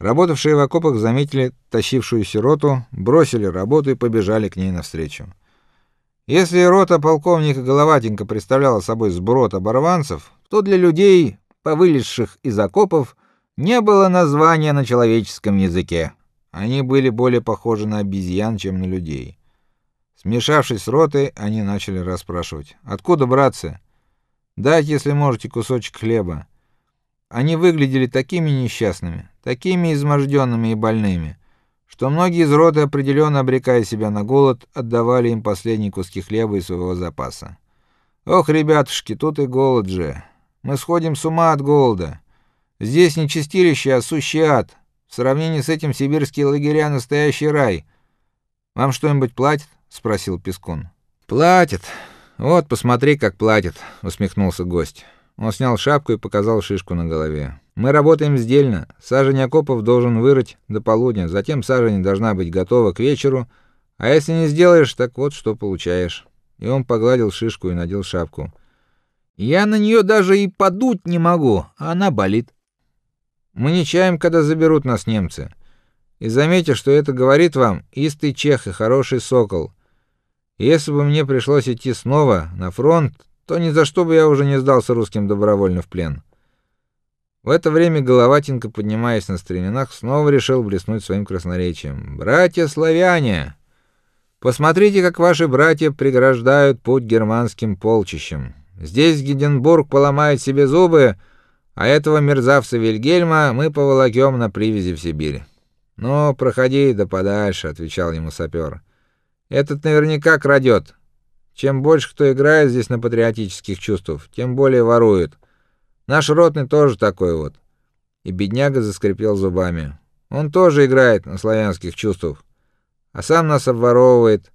Работавшие в окопах заметили тащившуюся роту, бросили работу и побежали к ней навстречу. Если рота полковника Головатенко представляла собой сброд оборванцев, то для людей, повылезших из окопов, не было названия на человеческом языке. Они были более похожи на обезьян, чем на людей. Смешавшись с ротой, они начали расспрашивать: "Откуда, братцы? Дайте, если можете, кусочек хлеба". Они выглядели такими несчастными, такими изможденными и больными, что многие из роты, определенно обрекая себя на голод, отдавали им последние куски хлеба из своего запаса. Ох, ребятушки, тут и голод же. Мы сходим с ума от голода. Здесь не чистилище, а сущий ад. В сравнении с этим сибирские лагеря настоящий рай. Вам что-нибудь платят? спросил Пескун. Платят. Вот, посмотри, как платят, усмехнулся гость. Он снял шапку и показал шишку на голове. Мы работаем сдельно. Сажень окопов должен вырыть до полудня, затем сажень должна быть готова к вечеру. А если не сделаешь, так вот что получаешь. И он погладил шишку и надел шапку. Я на нее даже и подуть не могу, а она болит. Мы не чаем, когда заберут нас немцы. И заметьте, что это говорит вам истый чех и хороший сокол. Если бы мне пришлось идти снова на фронт, то ни за что бы я уже не сдался русским добровольно в плен. В это время Головатенко, поднимаясь на стременах, снова решил блеснуть своим красноречием. Братья славяне, посмотрите, как ваши братья преграждают путь германским полчищам. Здесь Гиденбург поломает себе зубы, а этого мерзавца Вильгельма мы поволокем на привязи в Сибирь. "Ну, проходи да подальше", отвечал ему сапер. "Этот наверняка крадет. Чем больше кто играет здесь на патриотических чувствах, тем более ворует. Наш ротный тоже такой вот". И бедняга заскрипел зубами. Он тоже играет на славянских чувствах, а сам нас обворовывает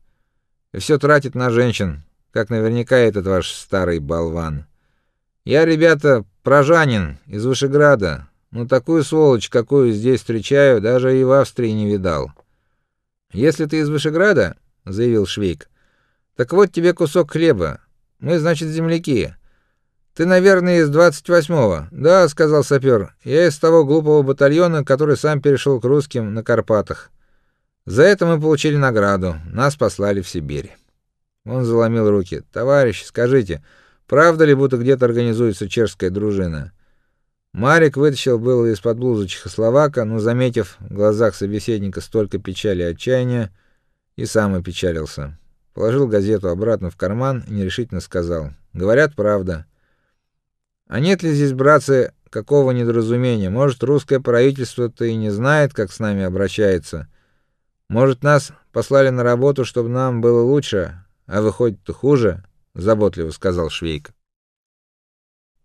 и все тратит на женщин, как наверняка этот ваш старый болван. Я, ребята, прожанин из Вышеграда. Ну такую сволочь, какую здесь встречаю, даже и в Австрии не видал. Если ты из Вышеграда, заявил Швейк. Так вот тебе кусок хлеба. Мы, значит, земляки. Ты, наверное, из 28-го. Да, сказал сапер. Я из того глупого батальона, который сам перешел к русским на Карпатах. За это мы получили награду. Нас послали в Сибирь. Он заломил руки. Товарищ, скажите, Правда ли, будто где-то организуется чешская дружина? Марик вытащил было из-под блузы чехословака, но заметив в глазах собеседника столько печали и отчаяния, и сам опечалился. Положил газету обратно в карман и нерешительно сказал: "Говорят, правда. А нет ли здесь, братцы, какого недоразумения? Может, русское правительство-то и не знает, как с нами обращается? Может, нас послали на работу, чтобы нам было лучше, а выходит-то хуже?" заботливо сказал Швейк.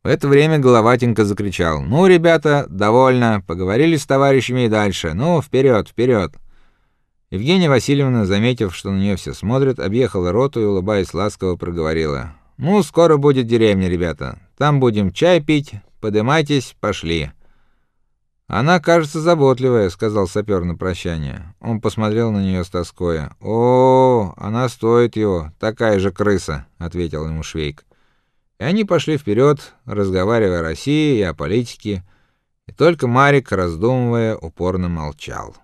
В это время Головатенко закричал: "Ну, ребята, довольно, поговорили с товарищами и дальше. Ну, вперед, вперед!» Евгения Васильевна, заметив, что на нее все смотрят, объехала роту и улыбаясь ласково проговорила: "Ну, скоро будет деревня, ребята. Там будем чай пить. Подымайтесь, пошли". Она, кажется, заботливая, сказал сапер на прощание. Он посмотрел на нее с тоской. О, она стоит его, такая же крыса, ответил ему Швейк. И они пошли вперед, разговаривая о России и о политике, и только Марик, раздумывая, упорно молчал.